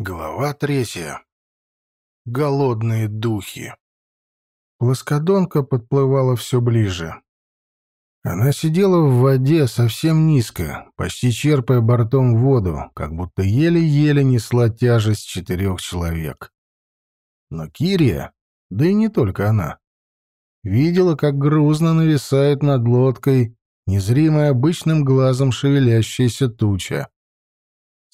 Глава третья. Голодные духи. Плоскодонка подплывала все ближе. Она сидела в воде совсем низко, почти черпая бортом воду, как будто еле-еле несла тяжесть четырех человек. Но Кирия, да и не только она, видела, как грузно нависает над лодкой незримая обычным глазом шевелящаяся туча.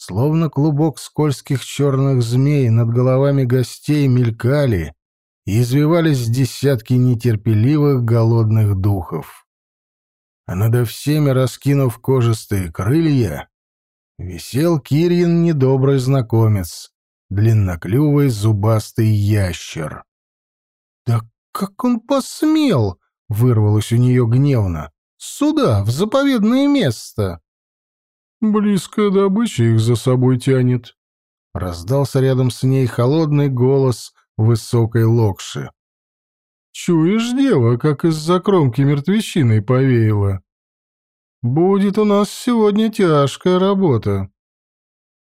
Словно клубок скользких черных змей над головами гостей мелькали и извивались десятки нетерпеливых голодных духов. А над всеми, раскинув кожистые крылья, висел Кирин недобрый знакомец, длинноклювый зубастый ящер. «Да как он посмел!» — вырвалось у нее гневно. «Сюда, в заповедное место!» Близкая добыча их за собой тянет. Раздался рядом с ней холодный голос высокой локши. Чуешь, дева, как из-за кромки мертвещиной повеяло? Будет у нас сегодня тяжкая работа.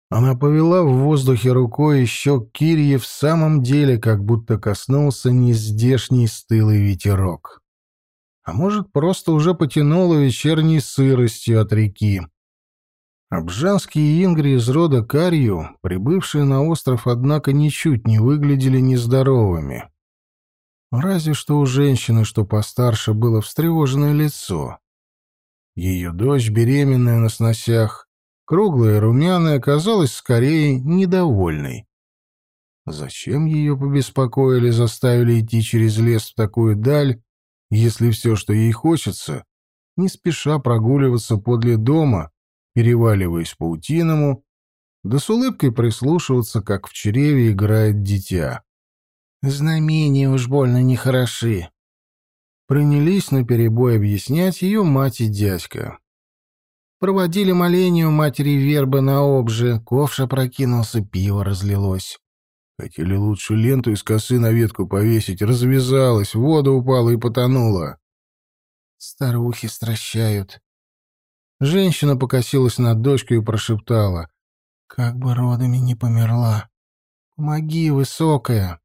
Она повела в воздухе рукой, еще Кирье в самом деле как будто коснулся нездешний стылый ветерок. А может, просто уже потянуло вечерней сыростью от реки. Обжанские ингри из рода Карью, прибывшие на остров, однако, ничуть не выглядели нездоровыми. Разве что у женщины, что постарше, было встревоженное лицо. Ее дочь, беременная на сносях, круглая и румяная, казалась скорее недовольной. Зачем ее побеспокоили, заставили идти через лес в такую даль, если все, что ей хочется, не спеша прогуливаться подле дома, переваливаясь паутиному, да с улыбкой прислушиваться, как в чреве играет дитя. Знамения уж больно нехороши. Принялись наперебой объяснять ее мать и дядька. Проводили моление у матери вербы на обже, ковша прокинулся, пиво разлилось. Хотели лучше ленту из косы на ветку повесить, развязалась, вода упала и потонула. Старухи стращают. Женщина покосилась над дочкой и прошептала. «Как бы родами не померла. Помоги, высокая».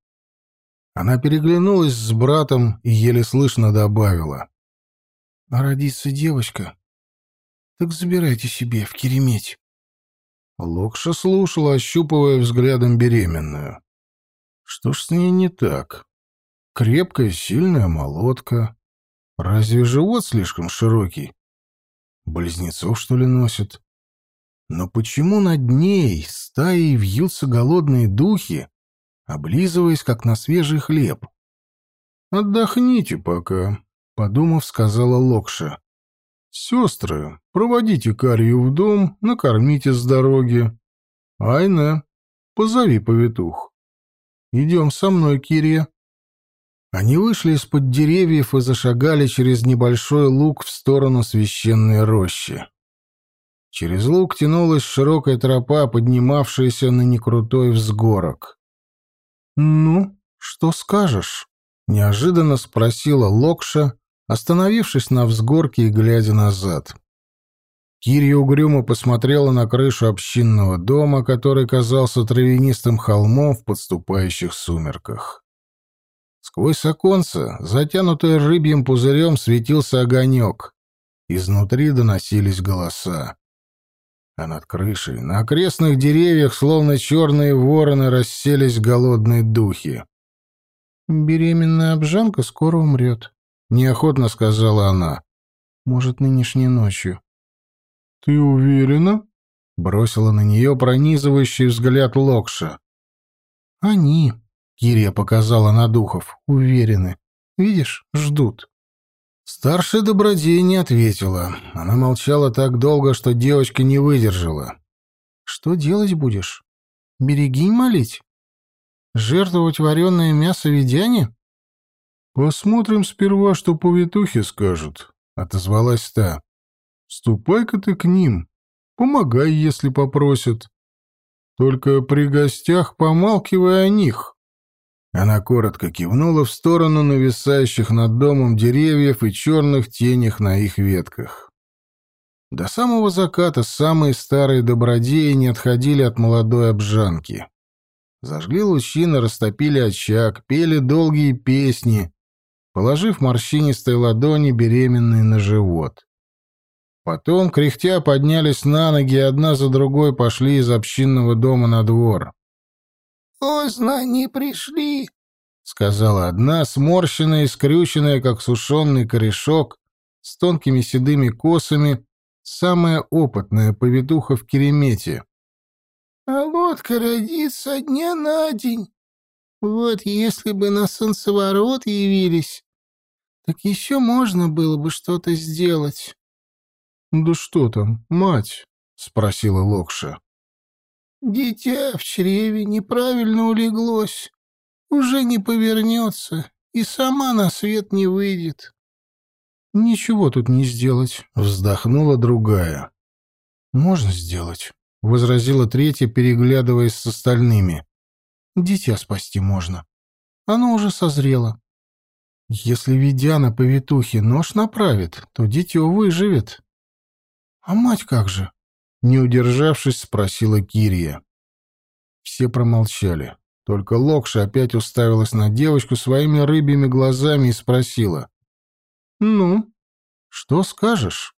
Она переглянулась с братом и еле слышно добавила. «А родится девочка? Так забирайте себе в Кереметь». Локша слушала, ощупывая взглядом беременную. Что ж с ней не так? Крепкая, сильная молотка. Разве живот слишком широкий? Близнецов, что ли, носит? Но почему над ней стаей вьются голодные духи, облизываясь, как на свежий хлеб? «Отдохните пока», — подумав, сказала Локша. «Сестры, проводите Карью в дом, накормите с дороги. Айна, позови повитух. Идем со мной, Кирия». Они вышли из-под деревьев и зашагали через небольшой луг в сторону священной рощи. Через луг тянулась широкая тропа, поднимавшаяся на некрутой взгорок. «Ну, что скажешь?» — неожиданно спросила Локша, остановившись на взгорке и глядя назад. Кирия угрюмо посмотрела на крышу общинного дома, который казался травянистым холмом в подступающих сумерках. Сквозь оконце, затянутое рыбьим пузырем, светился огонек. Изнутри доносились голоса. А над крышей, на окрестных деревьях, словно черные вороны, расселись голодные духи. «Беременная обжанка скоро умрет», — неохотно сказала она. «Может, нынешней ночью». «Ты уверена?» — бросила на нее пронизывающий взгляд Локша. «Они», Кирия показала на духов. Уверены. Видишь, ждут. Старшая добродей не ответила. Она молчала так долго, что девочка не выдержала. Что делать будешь? Берегинь молить? Жертвовать вареное мясо ведяне? Посмотрим сперва, что повитухи скажут, отозвалась та. Ступай-ка ты к ним. Помогай, если попросят. Только при гостях помалкивай о них. Она коротко кивнула в сторону нависающих над домом деревьев и черных тенях на их ветках. До самого заката самые старые добродеи не отходили от молодой обжанки. Зажгли лучины, растопили очаг, пели долгие песни, положив морщинистые ладони беременной на живот. Потом, кряхтя, поднялись на ноги и одна за другой пошли из общинного дома на двор. «Поздно они пришли», — сказала одна, сморщенная и скрюченная, как сушеный корешок, с тонкими седыми косами, самая опытная повитуха в Керемете. «А лодка родится дня на день. Вот если бы на солнцеворот явились, так еще можно было бы что-то сделать». «Да что там, мать?» — спросила Локша. «Дитя в чреве неправильно улеглось, уже не повернется и сама на свет не выйдет». «Ничего тут не сделать», — вздохнула другая. «Можно сделать», — возразила третья, переглядываясь с остальными. «Дитя спасти можно. Оно уже созрело. Если Ведяна повитухе нож направит, то дитё выживет». «А мать как же?» — не удержавшись, спросила Кирия. Все промолчали. Только Локша опять уставилась на девочку своими рыбьими глазами и спросила. «Ну, что скажешь?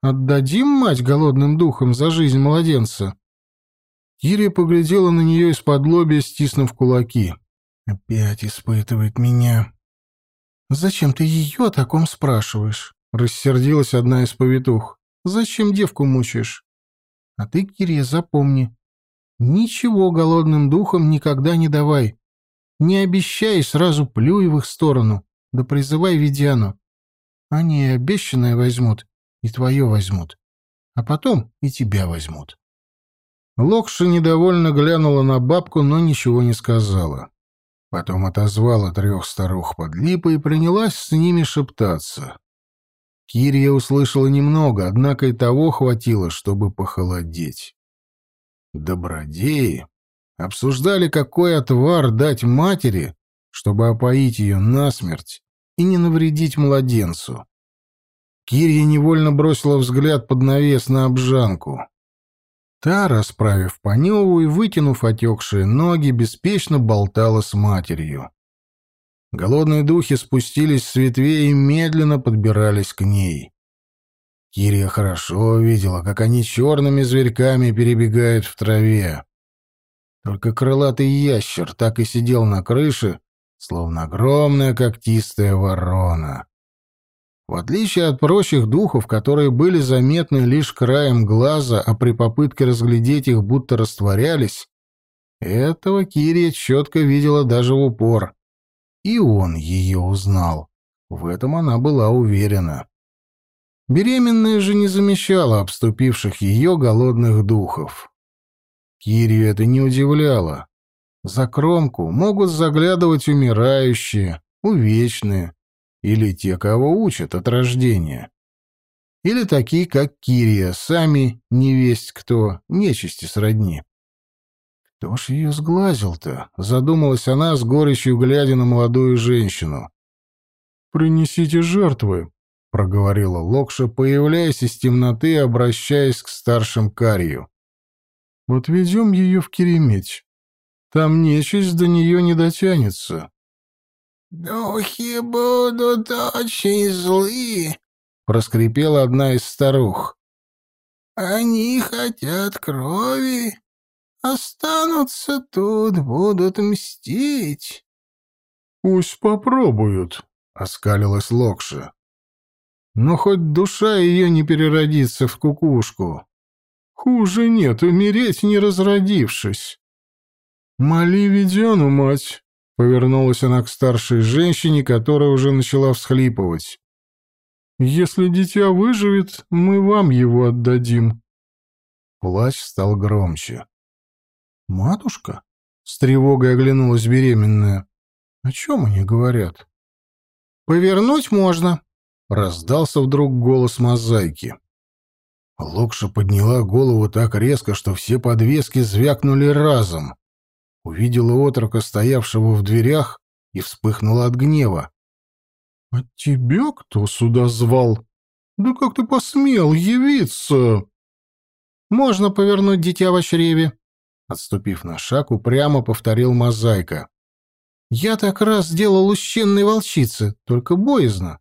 Отдадим мать голодным духом за жизнь младенца?» Кирия поглядела на нее из-под лобья, стиснув кулаки. «Опять испытывает меня». «Зачем ты ее о таком спрашиваешь?» — рассердилась одна из повитух. Зачем девку мучаешь? А ты, Кирия, запомни. Ничего голодным духом никогда не давай. Не обещай, сразу плюй в их сторону. Да призывай Ведяну. Они обещанное возьмут, и твое возьмут. А потом и тебя возьмут. Локша недовольно глянула на бабку, но ничего не сказала. Потом отозвала трех старух под липой и принялась с ними шептаться. Кирия услышала немного, однако и того хватило, чтобы похолодеть. Добродеи обсуждали, какой отвар дать матери, чтобы опоить ее насмерть и не навредить младенцу. Кирия невольно бросила взгляд под навес на обжанку. Та, расправив поневу и вытянув отекшие ноги, беспечно болтала с матерью. Голодные духи спустились с ветвей и медленно подбирались к ней. Кирия хорошо видела, как они черными зверьками перебегают в траве. Только крылатый ящер так и сидел на крыше, словно огромная когтистая ворона. В отличие от прочих духов, которые были заметны лишь краем глаза, а при попытке разглядеть их будто растворялись, этого Кирия четко видела даже в упор. И он ее узнал. В этом она была уверена. Беременная же не замечала обступивших ее голодных духов. Кирию это не удивляло. За кромку могут заглядывать умирающие, увечные, или те, кого учат от рождения. Или такие, как Кирия, сами не весть кто, нечисти сродни. «Кто ж ее сглазил-то?» — задумалась она с горечью, глядя на молодую женщину. «Принесите жертвы», — проговорила Локша, появляясь из темноты и обращаясь к старшим Карию. «Отведем ее в Кереметь. Там нечисть до нее не дотянется». «Духи будут очень злы», — проскрипела одна из старух. «Они хотят крови Останутся тут, будут мстить. — Пусть попробуют, — оскалилась Локша. Но хоть душа ее не переродится в кукушку. Хуже нет, умереть не разродившись. Моли Ведену, мать, — повернулась она к старшей женщине, которая уже начала всхлипывать. Если дитя выживет, мы вам его отдадим. Плач стал громче. «Матушка?» — с тревогой оглянулась беременная. «О чем они говорят?» «Повернуть можно», — раздался вдруг голос мозаики. Локша подняла голову так резко, что все подвески звякнули разом. Увидела отрока, стоявшего в дверях, и вспыхнула от гнева. — А тебя кто сюда звал? Да как ты посмел явиться? — Можно повернуть дитя в чреве, Отступив на шаг, упрямо повторил мозаика. «Я так раз сделал у щенной волчицы, только боязно.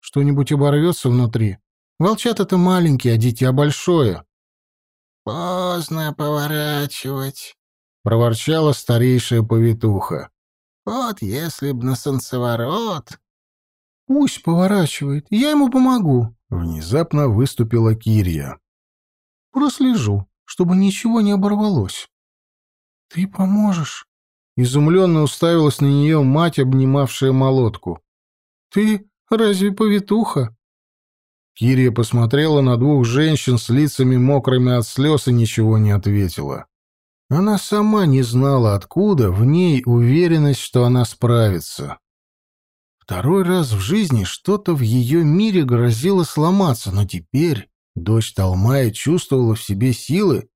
Что-нибудь оборвется внутри. Волчата-то маленькие, а дитя большое». «Поздно поворачивать», — проворчала старейшая повитуха. «Вот если б на солнцеворот...» «Пусть поворачивает, я ему помогу», — внезапно выступила Кирья. «Прослежу, чтобы ничего не оборвалось». «Ты поможешь?» Изумленно уставилась на нее мать, обнимавшая молотку. «Ты разве повитуха?» Кирия посмотрела на двух женщин с лицами мокрыми от слез и ничего не ответила. Она сама не знала, откуда в ней уверенность, что она справится. Второй раз в жизни что-то в ее мире грозило сломаться, но теперь дочь Талмая чувствовала в себе силы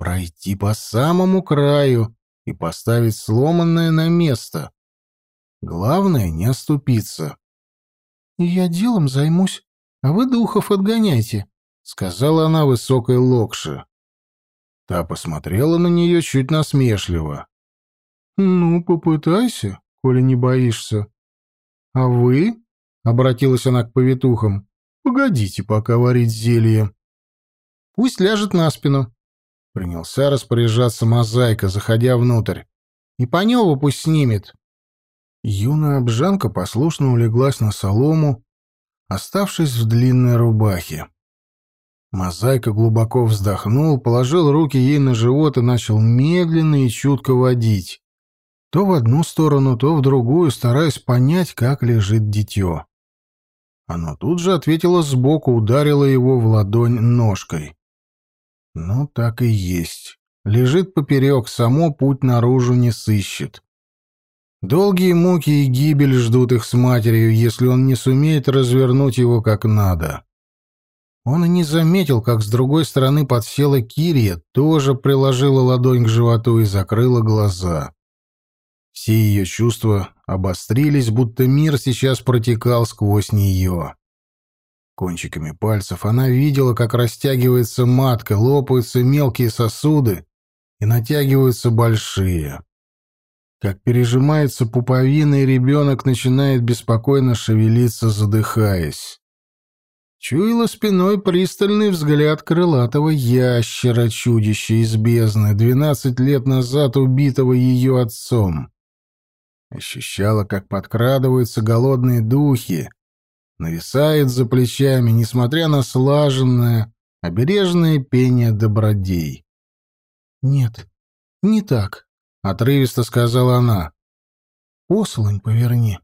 пройти по самому краю и поставить сломанное на место. Главное — не оступиться. «Я делом займусь, а вы духов отгоняйте», — сказала она высокой локше. Та посмотрела на нее чуть насмешливо. «Ну, попытайся, коли не боишься. А вы?» — обратилась она к повитухам. «Погодите пока варить зелье. Пусть ляжет на спину. Принялся распоряжаться мозаика, заходя внутрь. «И Панёва пусть снимет». Юная обжанка послушно улеглась на солому, оставшись в длинной рубахе. Мозаика глубоко вздохнул, положил руки ей на живот и начал медленно и чутко водить. То в одну сторону, то в другую, стараясь понять, как лежит дитё. Оно тут же ответило сбоку, ударило его в ладонь ножкой. Ну, так и есть. Лежит поперек, само путь наружу не сыщет. Долгие муки и гибель ждут их с матерью, если он не сумеет развернуть его как надо. Он и не заметил, как с другой стороны подсела Кирия, тоже приложила ладонь к животу и закрыла глаза. Все ее чувства обострились, будто мир сейчас протекал сквозь нее. Кончиками пальцев она видела, как растягивается матка, лопаются мелкие сосуды и натягиваются большие. Как пережимается пуповина, и ребенок начинает беспокойно шевелиться, задыхаясь. Чуяла спиной пристальный взгляд крылатого ящера, чудища из бездны, двенадцать лет назад убитого ее отцом. Ощущала, как подкрадываются голодные духи, нависает за плечами, несмотря на слаженное, обережное пение добродей. «Нет, не так», — отрывисто сказала она. «Послань поверни».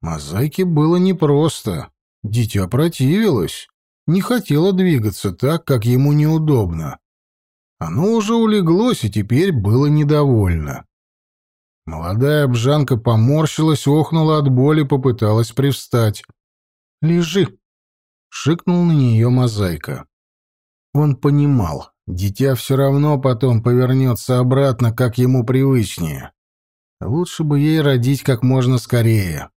Мозаике было непросто. Дитя противилось, не хотело двигаться так, как ему неудобно. Оно уже улеглось и теперь было недовольно. Молодая обжанка поморщилась, охнула от боли, попыталась привстать. «Лежи!» — шикнул на нее мозаика. Он понимал, дитя все равно потом повернется обратно, как ему привычнее. Лучше бы ей родить как можно скорее.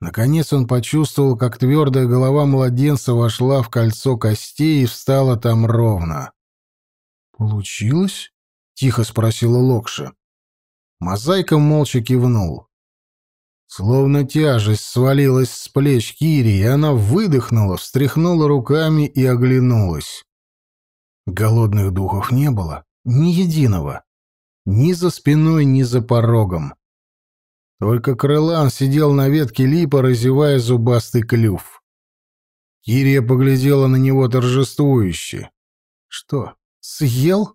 Наконец он почувствовал, как твердая голова младенца вошла в кольцо костей и встала там ровно. «Получилось?» — тихо спросила Локша. Мозаика молча кивнул. Словно тяжесть свалилась с плеч Кири, и она выдохнула, встряхнула руками и оглянулась. Голодных духов не было, ни единого. Ни за спиной, ни за порогом. Только крылан сидел на ветке липа, разевая зубастый клюв. Кирия поглядела на него торжествующе. «Что, съел?»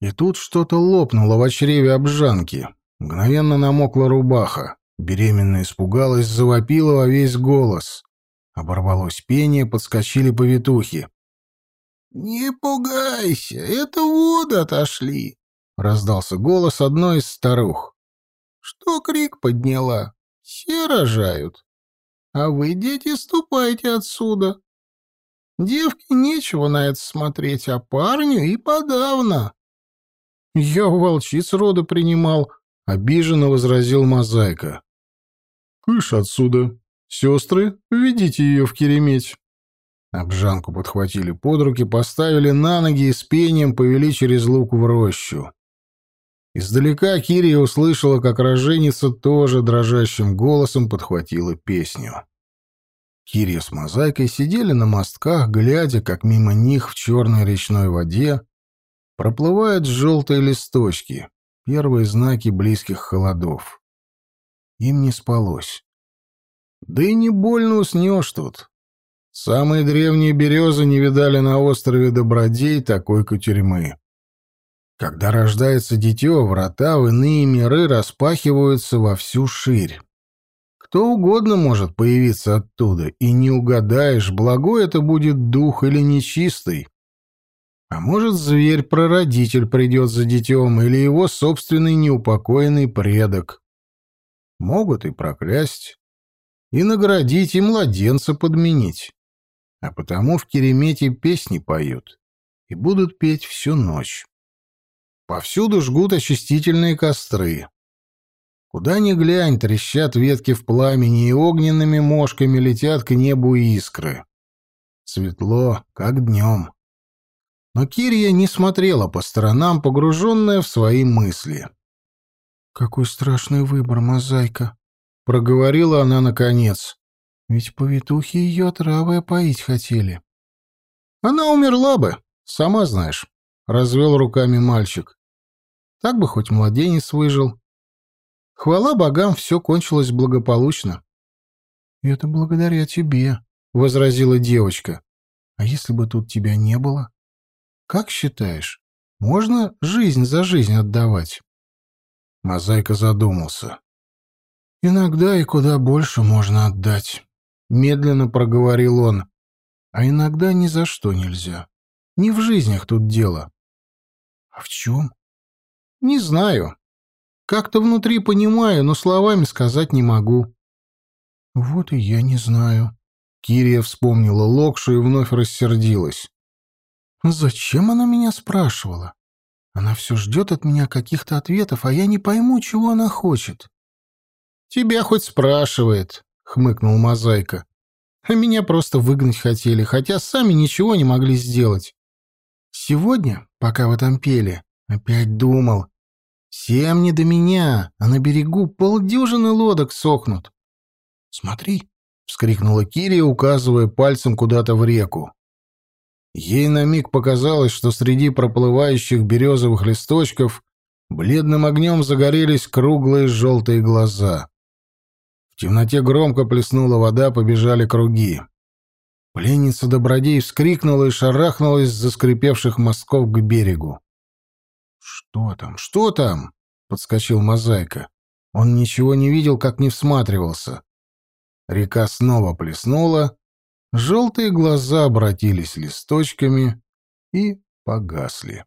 И тут что-то лопнуло в чреве обжанки. Мгновенно намокла рубаха. Беременная испугалась, завопила во весь голос. Оборвалось пение, подскочили повитухи. «Не пугайся, это воды отошли», — раздался голос одной из старух. «Что крик подняла? Все рожают. А вы, дети, ступайте отсюда. Девке нечего на это смотреть, а парню и подавно». «Я волчиц рода принимал», — обиженно возразил Мозаика. «Кыш отсюда. Сестры, введите ее в кереметь». Обжанку подхватили под руки, поставили на ноги и с пением повели через лук в рощу. Издалека Кирия услышала, как роженица тоже дрожащим голосом подхватила песню. Кирия с мозаикой сидели на мостках, глядя, как мимо них в черной речной воде проплывают желтые листочки, первые знаки близких холодов. Им не спалось. Да и не больно уснешь тут. Самые древние березы не видали на острове Добродей такой кутерьмы. Когда рождается дитё, врата в иные миры распахиваются во всю ширь. Кто угодно может появиться оттуда, и не угадаешь, благой это будет дух или нечистый. А может, зверь-прародитель придет за детем, или его собственный неупокоенный предок. Могут и проклясть, и наградить, и младенца подменить. А потому в Керемете песни поют, и будут петь всю ночь. Повсюду жгут очистительные костры. Куда ни глянь, трещат ветки в пламени, и огненными мошками летят к небу искры. Светло, как днем. Но Кирия не смотрела по сторонам, погруженная в свои мысли. «Какой страшный выбор, мозаика!» — проговорила она наконец. «Ведь повитухи ее травы поить хотели». «Она умерла бы, сама знаешь», — развел руками мальчик. «Так бы хоть младенец выжил. Хвала богам, все кончилось благополучно». «Это благодаря тебе», — возразила девочка. «А если бы тут тебя не было?» Как считаешь, можно жизнь за жизнь отдавать? Мозаика задумался. Иногда и куда больше можно отдать, медленно проговорил он. А иногда ни за что нельзя. Не в жизнях тут дело. А в чем? Не знаю. Как-то внутри понимаю, но словами сказать не могу. Вот и я не знаю. Кирия вспомнила Локшу и вновь рассердилась. Зачем она меня спрашивала? Она все ждет от меня каких-то ответов, а я не пойму, чего она хочет. «Тебя хоть спрашивает», — хмыкнул Мозаика. «А меня просто выгнать хотели, хотя сами ничего не могли сделать. Сегодня, пока вы там пели, опять думал. Всем не до меня, а на берегу полдюжины лодок сохнут. «Смотри», — вскрикнула Кирия, указывая пальцем куда-то в реку. Ей на миг показалось, что среди проплывающих березовых листочков бледным огнем загорелись круглые желтые глаза. В темноте громко плеснула вода, побежали круги. Пленница Добродей вскрикнула и шарахнулась с заскрипевших мостков к берегу. «Что там? Что там?» — подскочил Мозаика. Он ничего не видел, как не всматривался. Река снова плеснула, Желтые глаза обратились листочками и погасли.